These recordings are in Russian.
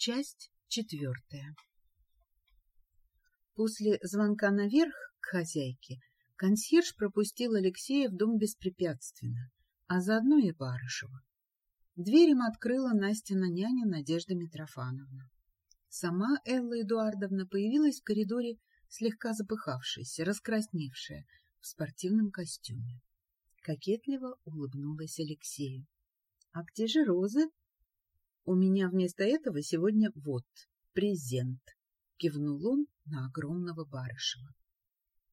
Часть четвертая. После звонка наверх к хозяйке консьерж пропустил Алексея в дом беспрепятственно, а заодно и Барышева. Дверь им открыла Настина няня Надежда Митрофановна. Сама Элла Эдуардовна появилась в коридоре слегка запыхавшаяся, раскрасневшая, в спортивном костюме. Кокетливо улыбнулась Алексею. — А где же розы? — У меня вместо этого сегодня вот, презент, — кивнул он на огромного Барышева.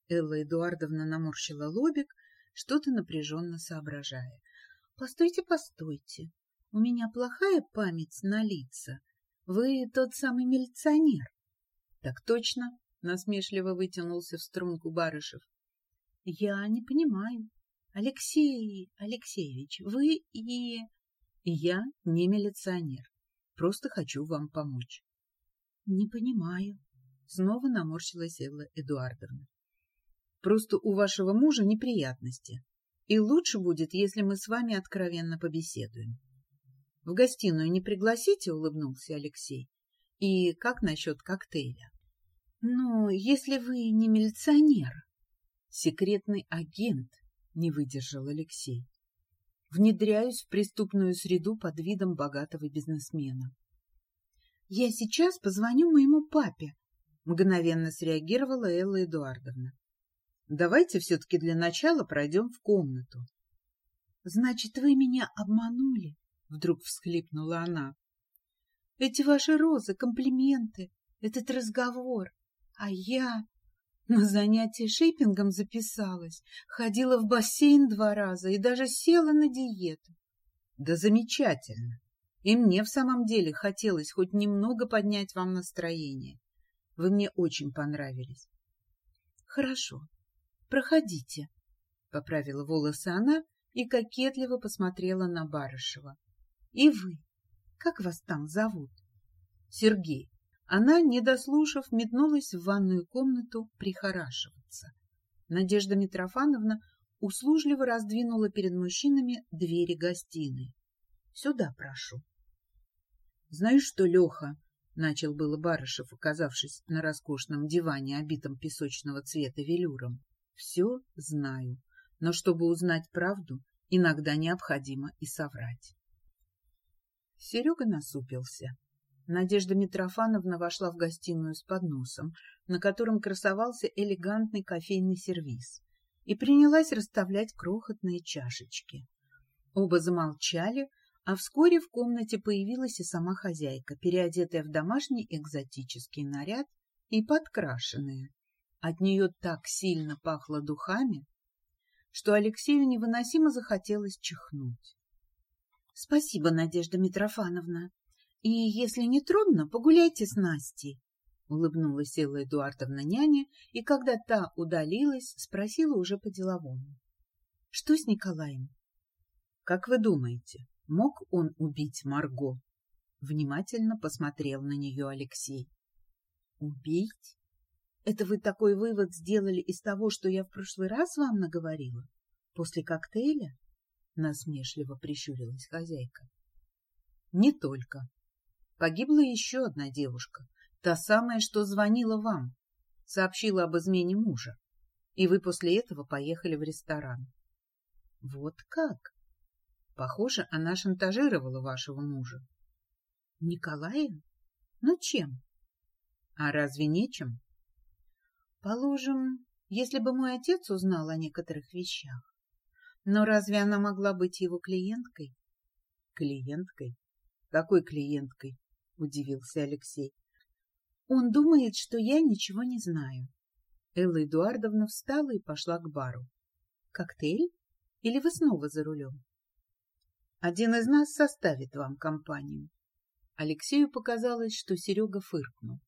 Элла Эдуардовна наморщила лобик, что-то напряженно соображая. — Постойте, постойте, у меня плохая память на лица. Вы тот самый милиционер? — Так точно, — насмешливо вытянулся в струнку Барышев. — Я не понимаю. Алексей Алексеевич, вы и... Я не милиционер. Просто хочу вам помочь. — Не понимаю. Снова наморщилась Элла Эдуардовна. — Просто у вашего мужа неприятности. И лучше будет, если мы с вами откровенно побеседуем. — В гостиную не пригласите? — улыбнулся Алексей. — И как насчет коктейля? — Ну, если вы не милиционер. Секретный агент, — не выдержал Алексей. Внедряюсь в преступную среду под видом богатого бизнесмена. — Я сейчас позвоню моему папе, — мгновенно среагировала Элла Эдуардовна. — Давайте все-таки для начала пройдем в комнату. — Значит, вы меня обманули? — вдруг всхлипнула она. — Эти ваши розы, комплименты, этот разговор. А я на занятие шейпингом записалась, ходила в бассейн два раза и даже села на диету. — Да замечательно! И мне в самом деле хотелось хоть немного поднять вам настроение. Вы мне очень понравились. — Хорошо, проходите, — поправила волосы она и кокетливо посмотрела на Барышева. — И вы, как вас там зовут? — Сергей. Она, не дослушав, метнулась в ванную комнату прихорашиваться. Надежда Митрофановна услужливо раздвинула перед мужчинами двери гостиной. — Сюда прошу. — Знаешь что, Леха, — начал было Барышев, оказавшись на роскошном диване, обитом песочного цвета велюром, — все знаю, но чтобы узнать правду, иногда необходимо и соврать. Серега насупился. Надежда Митрофановна вошла в гостиную с подносом, на котором красовался элегантный кофейный сервиз, и принялась расставлять крохотные чашечки. Оба замолчали, а вскоре в комнате появилась и сама хозяйка, переодетая в домашний экзотический наряд и подкрашенная. От нее так сильно пахло духами, что Алексею невыносимо захотелось чихнуть. — Спасибо, Надежда Митрофановна. И, если не трудно, погуляйте с Настей. — улыбнулась Элла Эдуардовна няня, и когда та удалилась, спросила уже по-деловому. — Что с Николаем? — Как вы думаете, Мог он убить Марго? Внимательно посмотрел на нее Алексей. Убить? Это вы такой вывод сделали из того, что я в прошлый раз вам наговорила? После коктейля? Насмешливо прищурилась хозяйка. Не только. Погибла еще одна девушка, та самая, что звонила вам, сообщила об измене мужа, и вы после этого поехали в ресторан. Вот как? Похоже, она шантажировала вашего мужа. — Николая? Ну чем? — А разве нечем? — Положим, если бы мой отец узнал о некоторых вещах. Но разве она могла быть его клиенткой? — Клиенткой? Какой клиенткой? — удивился Алексей. — Он думает, что я ничего не знаю. Элла Эдуардовна встала и пошла к бару. — Коктейль? Или вы снова за рулем? Один из нас составит вам компанию. Алексею показалось, что Серега фыркнул.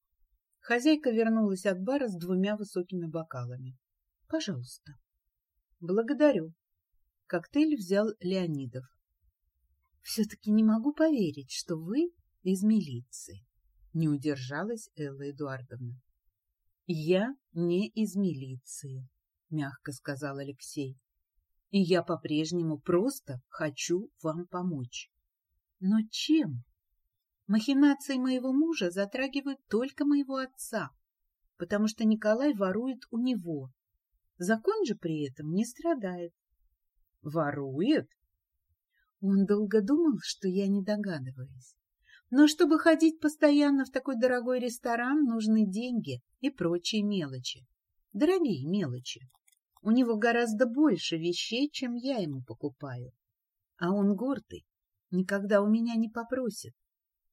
Хозяйка вернулась от бара с двумя высокими бокалами. — Пожалуйста. — Благодарю. Коктейль взял Леонидов. — Все-таки не могу поверить, что вы из милиции. Не удержалась Элла Эдуардовна. — Я не из милиции, — мягко сказал Алексей и я по-прежнему просто хочу вам помочь. Но чем? Махинации моего мужа затрагивают только моего отца, потому что Николай ворует у него. Закон же при этом не страдает. Ворует? Он долго думал, что я не догадываюсь. Но чтобы ходить постоянно в такой дорогой ресторан, нужны деньги и прочие мелочи. Дорогие мелочи. У него гораздо больше вещей, чем я ему покупаю. А он гордый, никогда у меня не попросит.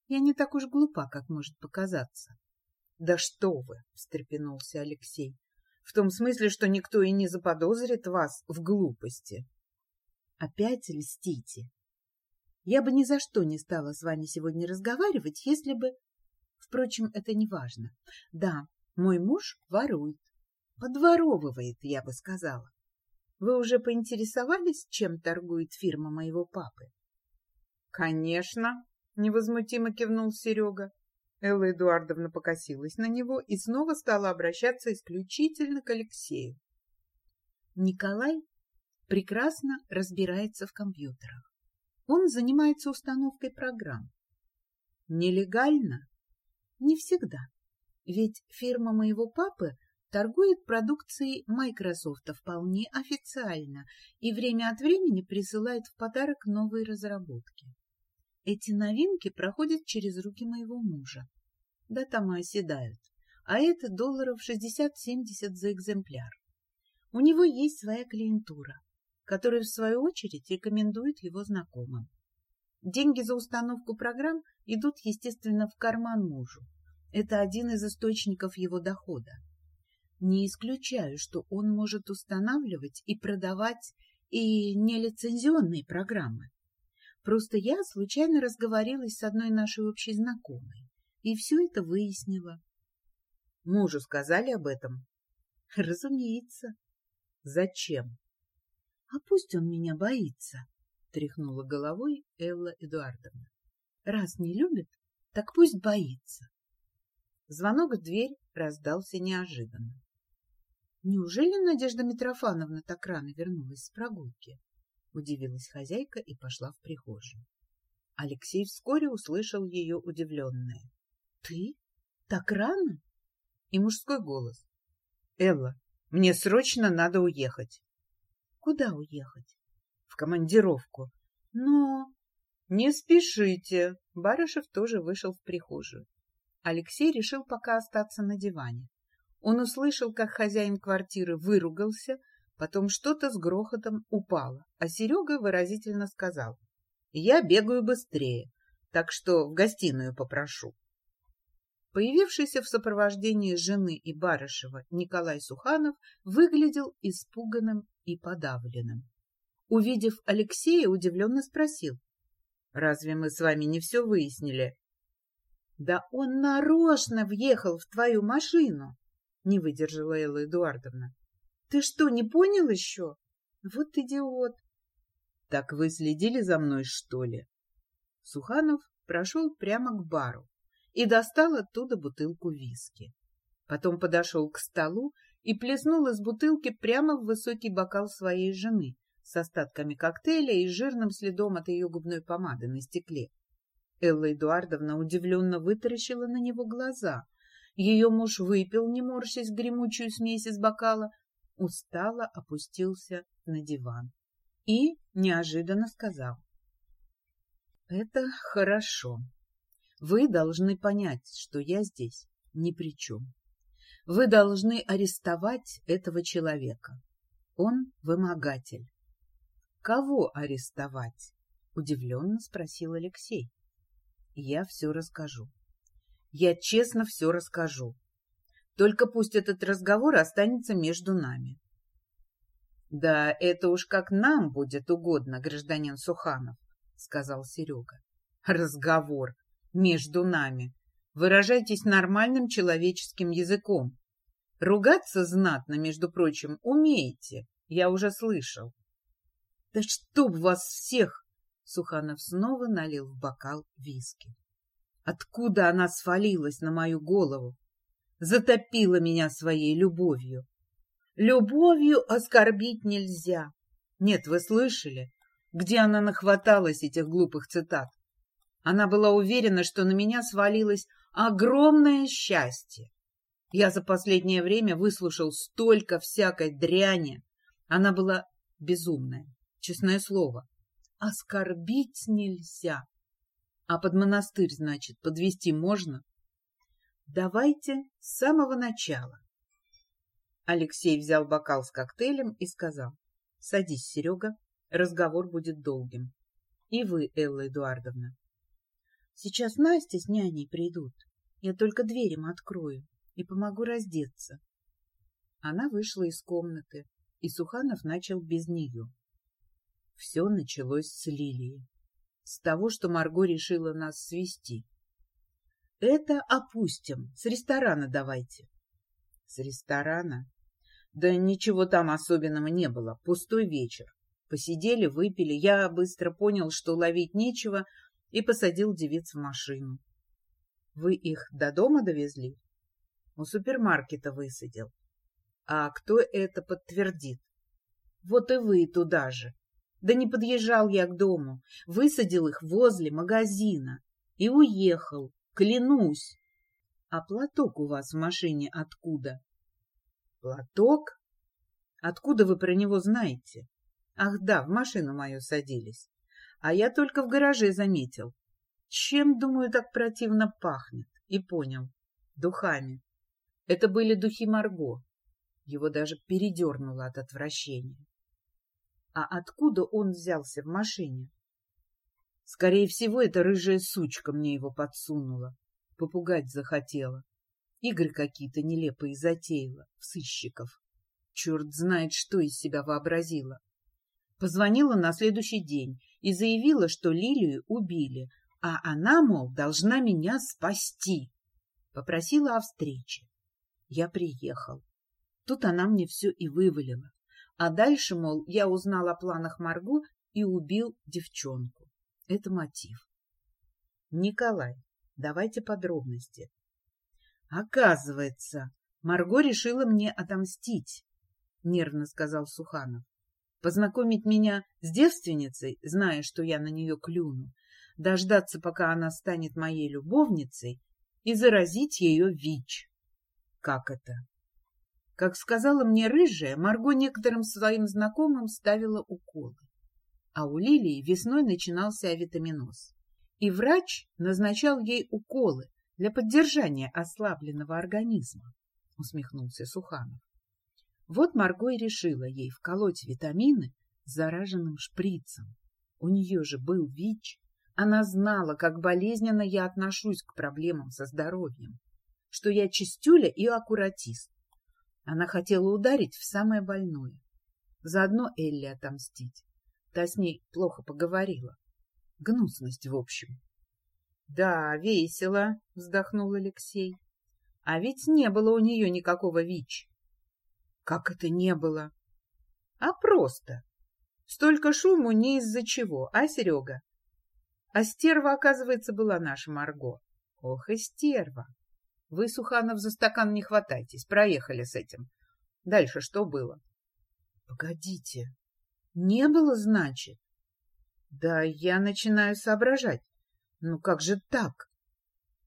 Я не так уж глупа, как может показаться. — Да что вы! — встрепенулся Алексей. — В том смысле, что никто и не заподозрит вас в глупости. — Опять льстите. Я бы ни за что не стала с вами сегодня разговаривать, если бы... Впрочем, это не важно. Да, мой муж ворует. Подворовывает, я бы сказала. Вы уже поинтересовались, чем торгует фирма моего папы? — Конечно, — невозмутимо кивнул Серега. Элла Эдуардовна покосилась на него и снова стала обращаться исключительно к Алексею. Николай прекрасно разбирается в компьютерах. Он занимается установкой программ. Нелегально? Не всегда. Ведь фирма моего папы торгует продукцией Microsoft вполне официально и время от времени присылает в подарок новые разработки. Эти новинки проходят через руки моего мужа. Да там и оседают. А это долларов 60-70 за экземпляр. У него есть своя клиентура, которая, в свою очередь, рекомендует его знакомым. Деньги за установку программ идут, естественно, в карман мужу. Это один из источников его дохода. Не исключаю, что он может устанавливать и продавать и нелицензионные программы. Просто я случайно разговорилась с одной нашей общей знакомой и все это выяснила. Мужу сказали об этом? Разумеется. Зачем? А пусть он меня боится, тряхнула головой Элла Эдуардовна. Раз не любит, так пусть боится. Звонок в дверь раздался неожиданно. Неужели Надежда Митрофановна так рано вернулась с прогулки? Удивилась хозяйка и пошла в прихожую. Алексей вскоре услышал ее удивленное. — Ты? Так рано? И мужской голос. — Элла, мне срочно надо уехать. — Куда уехать? — В командировку. — Но... — Не спешите. Барышев тоже вышел в прихожую. Алексей решил пока остаться на диване. Он услышал, как хозяин квартиры выругался, Потом что-то с грохотом упало, а Серега выразительно сказал. «Я бегаю быстрее, так что в гостиную попрошу». Появившийся в сопровождении жены и Барышева Николай Суханов выглядел испуганным и подавленным. Увидев Алексея, удивленно спросил. «Разве мы с вами не все выяснили?» «Да он нарочно въехал в твою машину!» — не выдержала Элла Эдуардовна. Ты что, не понял еще? Вот идиот. Так вы следили за мной, что ли? Суханов прошел прямо к бару и достал оттуда бутылку виски. Потом подошел к столу и плеснул из бутылки прямо в высокий бокал своей жены с остатками коктейля и жирным следом от ее губной помады на стекле. Элла Эдуардовна удивленно вытаращила на него глаза. Ее муж выпил, не морщась, гремучую смесь из бокала, устало опустился на диван и неожиданно сказал. «Это хорошо. Вы должны понять, что я здесь ни при чем. Вы должны арестовать этого человека. Он вымогатель». «Кого арестовать?» — удивленно спросил Алексей. «Я все расскажу. Я честно все расскажу. Только пусть этот разговор останется между нами. — Да это уж как нам будет угодно, гражданин Суханов, — сказал Серега. — Разговор между нами. Выражайтесь нормальным человеческим языком. Ругаться знатно, между прочим, умеете, я уже слышал. — Да чтоб вас всех! — Суханов снова налил в бокал виски. — Откуда она свалилась на мою голову? затопила меня своей любовью. Любовью оскорбить нельзя. Нет, вы слышали, где она нахваталась этих глупых цитат? Она была уверена, что на меня свалилось огромное счастье. Я за последнее время выслушал столько всякой дряни. Она была безумная, честное слово. Оскорбить нельзя. А под монастырь, значит, подвести можно? Давайте с самого начала. Алексей взял бокал с коктейлем и сказал. Садись, Серега, разговор будет долгим. И вы, Элла Эдуардовна. Сейчас Настя с няней придут. Я только дверь им открою и помогу раздеться. Она вышла из комнаты, и Суханов начал без нее. Все началось с Лилии. С того, что Марго решила нас свести. Это опустим. С ресторана давайте. С ресторана? Да ничего там особенного не было. Пустой вечер. Посидели, выпили. Я быстро понял, что ловить нечего, и посадил девиц в машину. Вы их до дома довезли? У супермаркета высадил. А кто это подтвердит? Вот и вы туда же. Да не подъезжал я к дому. Высадил их возле магазина. И уехал. Клянусь. А платок у вас в машине откуда? Платок? Откуда вы про него знаете? Ах да, в машину мою садились. А я только в гараже заметил. Чем, думаю, так противно пахнет? И понял. Духами. Это были духи Марго. Его даже передернуло от отвращения. А откуда он взялся в машине? Скорее всего, эта рыжая сучка мне его подсунула. Попугать захотела. Игры какие-то нелепые затеяла, в сыщиков. Черт знает, что из себя вообразила. Позвонила на следующий день и заявила, что Лилию убили, а она, мол, должна меня спасти. Попросила о встрече. Я приехал. Тут она мне все и вывалила. А дальше, мол, я узнал о планах Марго и убил девчонку. Это мотив. Николай, давайте подробности. Оказывается, Марго решила мне отомстить, нервно сказал Суханов. Познакомить меня с девственницей, зная, что я на нее клюну, дождаться, пока она станет моей любовницей, и заразить ее ВИЧ. Как это? Как сказала мне рыжая, Марго некоторым своим знакомым ставила уколы. А у Лилии весной начинался авитаминоз. И врач назначал ей уколы, для поддержания ослабленного организма, — усмехнулся Суханов. Вот Марго и решила ей вколоть витамины зараженным шприцем. У нее же был ВИЧ. Она знала, как болезненно я отношусь к проблемам со здоровьем, что я чистюля и аккуратист. Она хотела ударить в самое больное. Заодно Элли отомстить. Та с ней плохо поговорила. Гнусность, в общем. — Да, весело, — вздохнул Алексей. — А ведь не было у нее никакого ВИЧ. — Как это не было? — А просто. Столько шуму не из-за чего, а, Серега? А стерва, оказывается, была наша Марго. Ох и стерва. Вы, Суханов, за стакан не хватайтесь, проехали с этим. Дальше что было? — Погодите, не было, значит? Да я начинаю соображать. Ну как же так?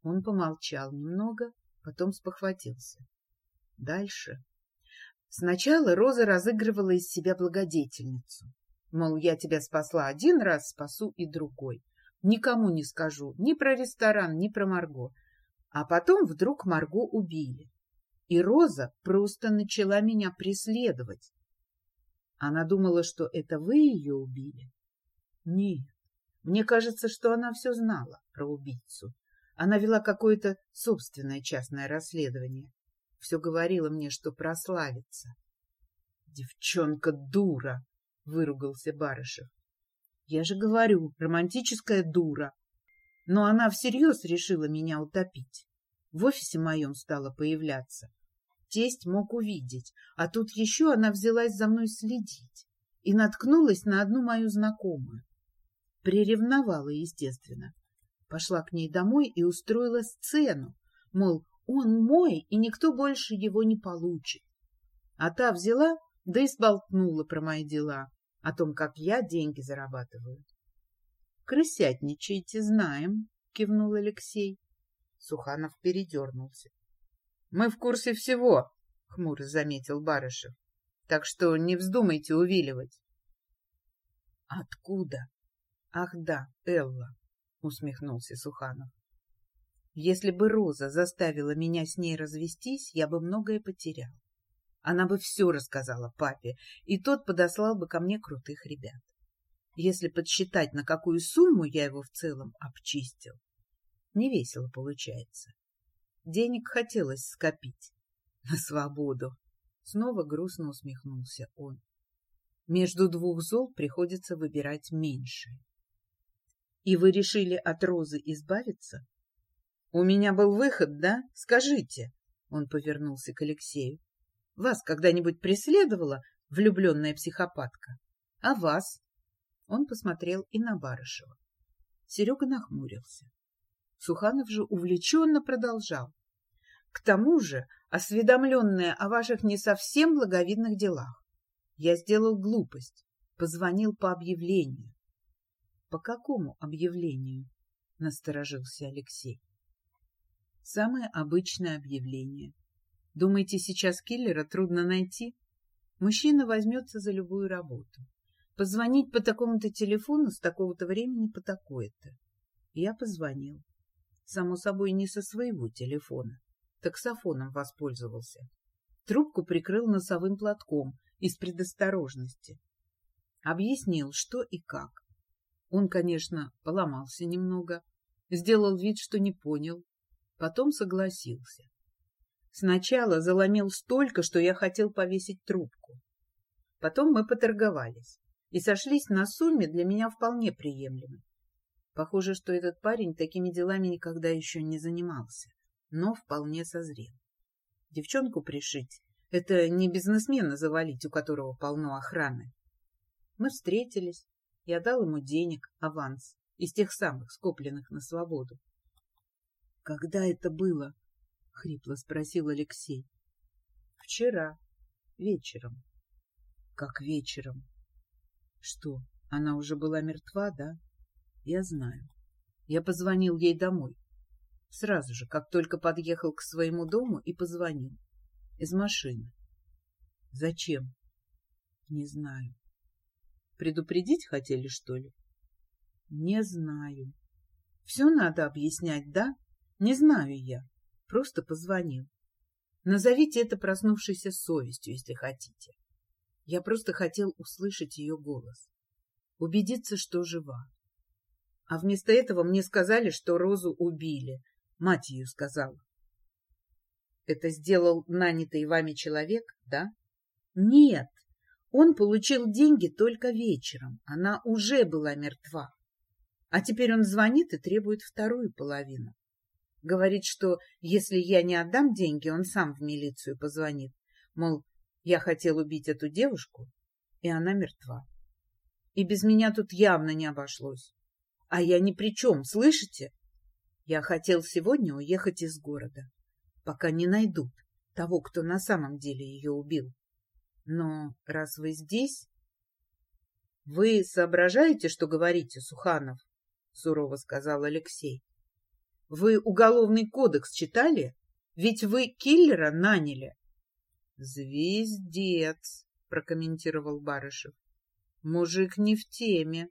Он помолчал немного, потом спохватился. Дальше. Сначала Роза разыгрывала из себя благодетельницу. Мол, я тебя спасла один раз, спасу и другой. Никому не скажу ни про ресторан, ни про Марго. А потом вдруг Марго убили. И Роза просто начала меня преследовать. Она думала, что это вы ее убили? Нет, мне кажется, что она все знала про убийцу. Она вела какое-то собственное частное расследование. Все говорила мне, что прославится. «Девчонка дура!» — выругался Барышев. «Я же говорю, романтическая дура. Но она всерьез решила меня утопить. В офисе моем стала появляться. Тесть мог увидеть, а тут еще она взялась за мной следить и наткнулась на одну мою знакомую. Приревновала, естественно. Пошла к ней домой и устроила сцену, мол, он мой, и никто больше его не получит. А та взяла, да и сболтнула про мои дела, о том, как я деньги зарабатываю. Крысятничаете, знаем, кивнул Алексей. Суханов передернулся. Мы в курсе всего, хмуро заметил Барышев. Так что не вздумайте увиливать. Откуда? Ах да, Элла, усмехнулся Суханов. Если бы Роза заставила меня с ней развестись, я бы многое потерял. Она бы все рассказала папе, и тот подослал бы ко мне крутых ребят. Если подсчитать, на какую сумму я его в целом обчистил, не весело получается. Денег хотелось скопить. На свободу. Снова грустно усмехнулся он. Между двух зол приходится выбирать меньшее. И вы решили от Розы избавиться? У меня был выход, да? Скажите. Он повернулся к Алексею. Вас когда-нибудь преследовала влюбленная психопатка? А вас? Он посмотрел и на Барышева. Серега нахмурился. Суханов же увлеченно продолжал. К тому же, осведомленная о ваших не совсем благовидных делах, я сделал глупость, позвонил по объявлению. — По какому объявлению? — насторожился Алексей. — Самое обычное объявление. Думаете, сейчас киллера трудно найти? Мужчина возьмется за любую работу. Позвонить по такому-то телефону с такого-то времени по такое-то. Я позвонил. Само собой, не со своего телефона. Таксофоном воспользовался. Трубку прикрыл носовым платком из предосторожности. Объяснил, что и как. Он, конечно, поломался немного, сделал вид, что не понял, потом согласился. Сначала заломил столько, что я хотел повесить трубку. Потом мы поторговались и сошлись на сумме для меня вполне приемлемой. Похоже, что этот парень такими делами никогда еще не занимался, но вполне созрел. Девчонку пришить — это не бизнесмена завалить, у которого полно охраны. Мы встретились, я дал ему денег, аванс, из тех самых, скопленных на свободу. — Когда это было? — хрипло спросил Алексей. — Вчера, вечером. — Как вечером? Что, она уже была мертва, да? Я знаю. Я позвонил ей домой. Сразу же, как только подъехал к своему дому и позвонил. Из машины. Зачем? Не знаю. Предупредить хотели, что ли? Не знаю. Все надо объяснять, да? Не знаю я. Просто позвонил. Назовите это проснувшейся совестью, если хотите. Я просто хотел услышать ее голос, убедиться, что жива. А вместо этого мне сказали, что Розу убили. Мать ее сказала. Это сделал нанятый вами человек, да? Нет, он получил деньги только вечером. Она уже была мертва. А теперь он звонит и требует вторую половину. Говорит, что если я не отдам деньги, он сам в милицию позвонит. Мол, я хотел убить эту девушку, и она мертва. И без меня тут явно не обошлось. А я ни при чем, слышите? Я хотел сегодня уехать из города, пока не найдут того, кто на самом деле ее убил. Но раз вы здесь... — Вы соображаете, что говорите, Суханов? — сурово сказал Алексей. — Вы уголовный кодекс читали? Ведь вы киллера наняли. «Звездец», — прокомментировал Барышев. «Мужик не в теме».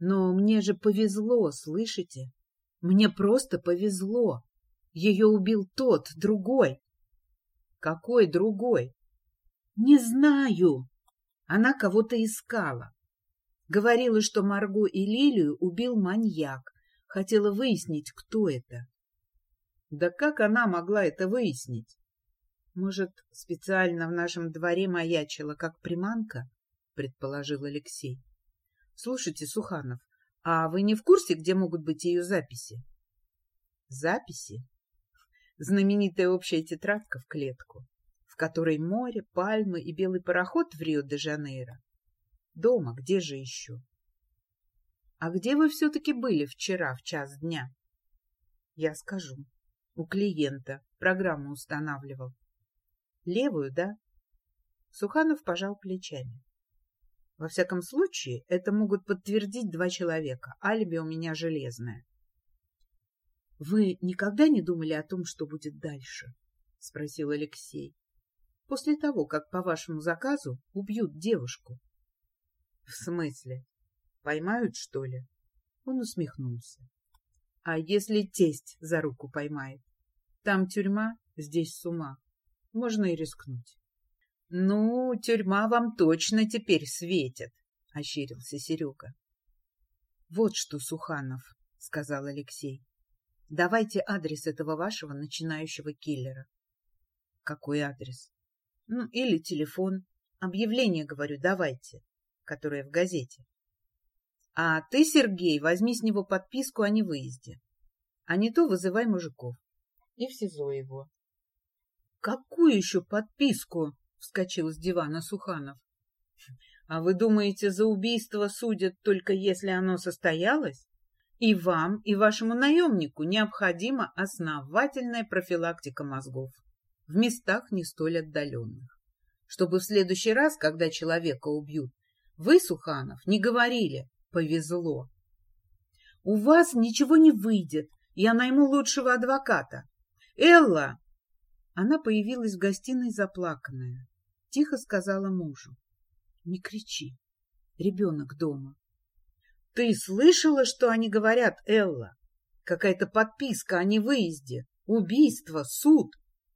«Но мне же повезло, слышите? Мне просто повезло. Ее убил тот, другой». «Какой другой?» «Не знаю. Она кого-то искала. Говорила, что Марго и Лилию убил маньяк. Хотела выяснить, кто это». «Да как она могла это выяснить?» Может, специально в нашем дворе маячила как приманка? предположил Алексей. Слушайте, Суханов, а вы не в курсе, где могут быть ее записи? Записи? Знаменитая общая тетрадка в клетку, в которой море, пальмы и белый пароход в Рио-де-Жанейро. Дома, где же еще? А где вы все-таки были вчера в час дня? Я скажу. У клиента. Программу устанавливал. Левую, да? Суханов пожал плечами. Во всяком случае, это могут подтвердить два человека. Алиби у меня железное. — Вы никогда не думали о том, что будет дальше? — спросил Алексей. — После того, как по вашему заказу убьют девушку. — В смысле? Поймают, что ли? Он усмехнулся. — А если тесть за руку поймает? Там тюрьма, здесь с ума. Можно и рискнуть. — Ну, тюрьма вам точно теперь светит, — ощерился Серега. — Вот что, Суханов, — сказал Алексей. — Давайте адрес этого вашего начинающего киллера. — Какой адрес? — Ну, или телефон. Объявление, говорю, давайте, которое в газете. А ты, Сергей, возьми с него подписку о невыезде. А не то вызывай мужиков. И в СИЗО его. — Какую еще подписку? вскочил с дивана Суханов. — А вы думаете, за убийство судят только если оно состоялось? И вам, и вашему наемнику необходима основательная профилактика мозгов в местах не столь отдаленных. Чтобы в следующий раз, когда человека убьют, вы, Суханов, не говорили «повезло». У вас ничего не выйдет, я найму лучшего адвоката. Элла! Она появилась в гостиной заплаканная. Тихо сказала мужу. — Не кричи. Ребенок дома. — Ты слышала, что они говорят, Элла? Какая-то подписка о невыезде, убийство, суд.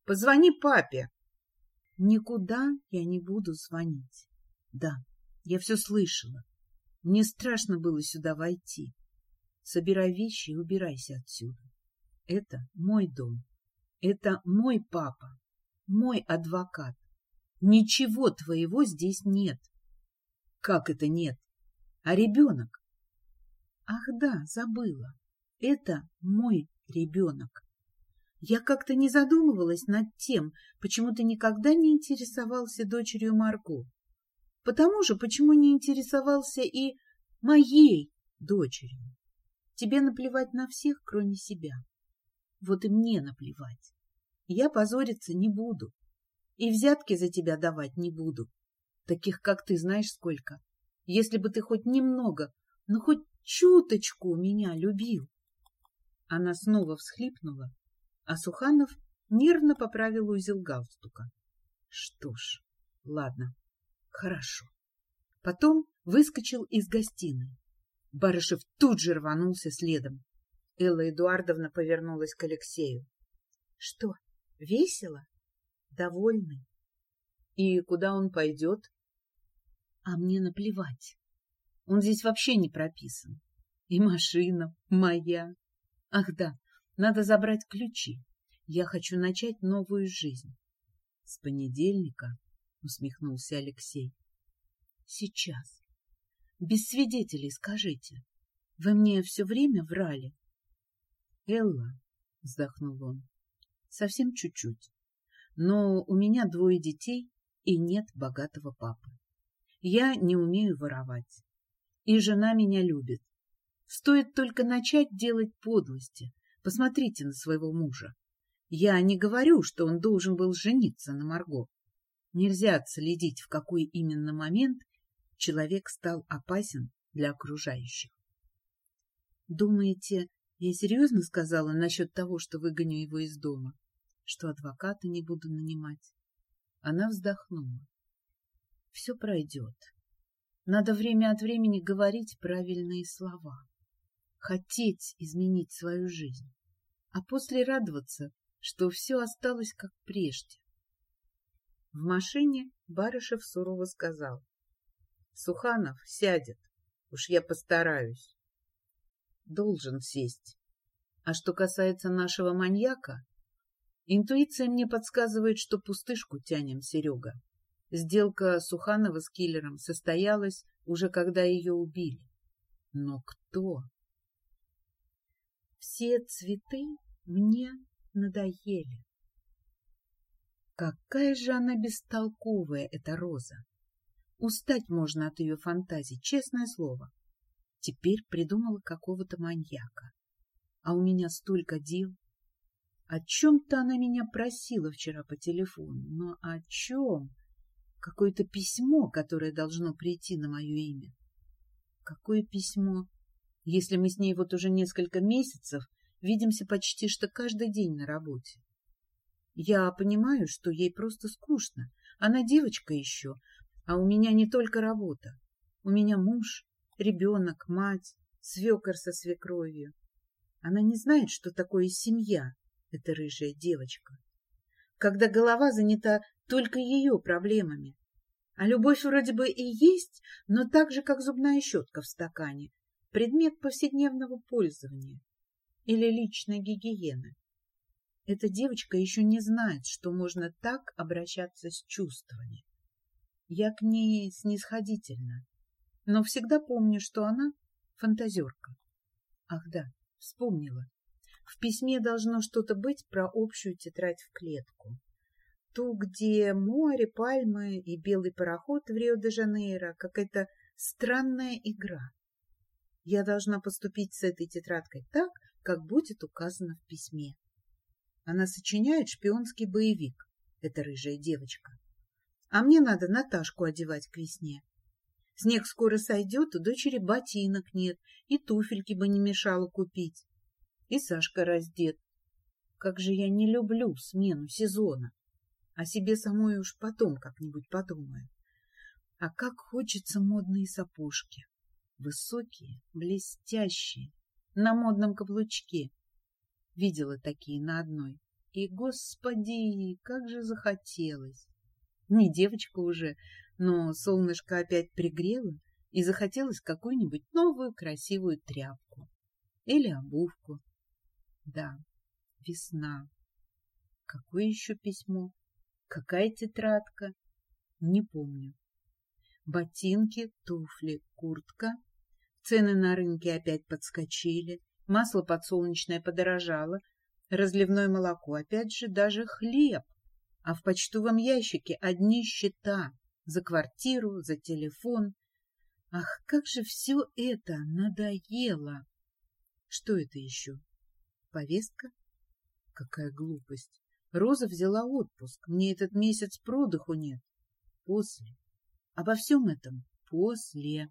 Позвони папе. — Никуда я не буду звонить. Да, я все слышала. Мне страшно было сюда войти. Собирай вещи и убирайся отсюда. Это мой дом. Это мой папа, мой адвокат. Ничего твоего здесь нет. Как это нет? А ребенок? Ах да, забыла. Это мой ребенок. Я как-то не задумывалась над тем, почему ты никогда не интересовался дочерью Марго. Потому же, почему не интересовался и моей дочерью. Тебе наплевать на всех, кроме себя. Вот и мне наплевать. Я позориться не буду. И взятки за тебя давать не буду. Таких, как ты, знаешь сколько. Если бы ты хоть немного, ну хоть чуточку меня любил. Она снова всхлипнула, а Суханов нервно поправил узел галстука. Что ж, ладно, хорошо. Потом выскочил из гостиной. Барышев тут же рванулся следом. Элла Эдуардовна повернулась к Алексею. — Что, весело? довольный. И куда он пойдет? А мне наплевать. Он здесь вообще не прописан. И машина моя. Ах да, надо забрать ключи. Я хочу начать новую жизнь. С понедельника, усмехнулся Алексей. Сейчас. Без свидетелей скажите. Вы мне все время врали. Элла, вздохнул он, совсем чуть-чуть. Но у меня двое детей и нет богатого папы. Я не умею воровать. И жена меня любит. Стоит только начать делать подлости. Посмотрите на своего мужа. Я не говорю, что он должен был жениться на Марго. Нельзя отследить, в какой именно момент человек стал опасен для окружающих. Думаете, я серьезно сказала насчет того, что выгоню его из дома? что адвоката не буду нанимать. Она вздохнула. Все пройдет. Надо время от времени говорить правильные слова. Хотеть изменить свою жизнь. А после радоваться, что все осталось как прежде. В машине Барышев сурово сказал. Суханов сядет. Уж я постараюсь. Должен сесть. А что касается нашего маньяка, Интуиция мне подсказывает, что пустышку тянем, Серега. Сделка Суханова с киллером состоялась уже когда ее убили. Но кто? Все цветы мне надоели. Какая же она бестолковая, эта роза! Устать можно от ее фантазий, честное слово. Теперь придумала какого-то маньяка. А у меня столько дел. О чем-то она меня просила вчера по телефону, но о чем? Какое-то письмо, которое должно прийти на мое имя. Какое письмо? Если мы с ней вот уже несколько месяцев видимся почти что каждый день на работе. Я понимаю, что ей просто скучно. Она девочка еще, а у меня не только работа. У меня муж, ребенок, мать, свекор со свекровью. Она не знает, что такое семья, эта рыжая девочка. Когда голова занята только ее проблемами. А любовь вроде бы и есть, но так же, как зубная щетка в стакане, предмет повседневного пользования или личной гигиены. Эта девочка еще не знает, что можно так обращаться с чувствами. Я к ней снисходительна, но всегда помню, что она фантазерка. Ах да, вспомнила. В письме должно что-то быть про общую тетрадь в клетку. Ту, где море, пальмы и белый пароход в Рио-де-Жанейро, какая-то странная игра. Я должна поступить с этой тетрадкой так, как будет указано в письме. Она сочиняет шпионский боевик, эта рыжая девочка. А мне надо Наташку одевать к весне. Снег скоро сойдет, у дочери ботинок нет, и туфельки бы не мешало купить. И Сашка раздет. Как же я не люблю смену сезона. О себе самой уж потом как-нибудь подумаю. А как хочется модные сапожки. Высокие, блестящие, на модном каблучке. Видела такие на одной. И, господи, как же захотелось. Не девочка уже, но солнышко опять пригрело, и захотелось какую-нибудь новую красивую тряпку. Или обувку. Да, весна. Какое еще письмо? Какая тетрадка? Не помню. Ботинки, туфли, куртка. Цены на рынке опять подскочили. Масло подсолнечное подорожало. Разливное молоко, опять же, даже хлеб. А в почтовом ящике одни счета за квартиру, за телефон. Ах, как же все это надоело! Что это еще? Повестка? Какая глупость! Роза взяла отпуск. Мне этот месяц продыху нет. После. Обо всем этом после.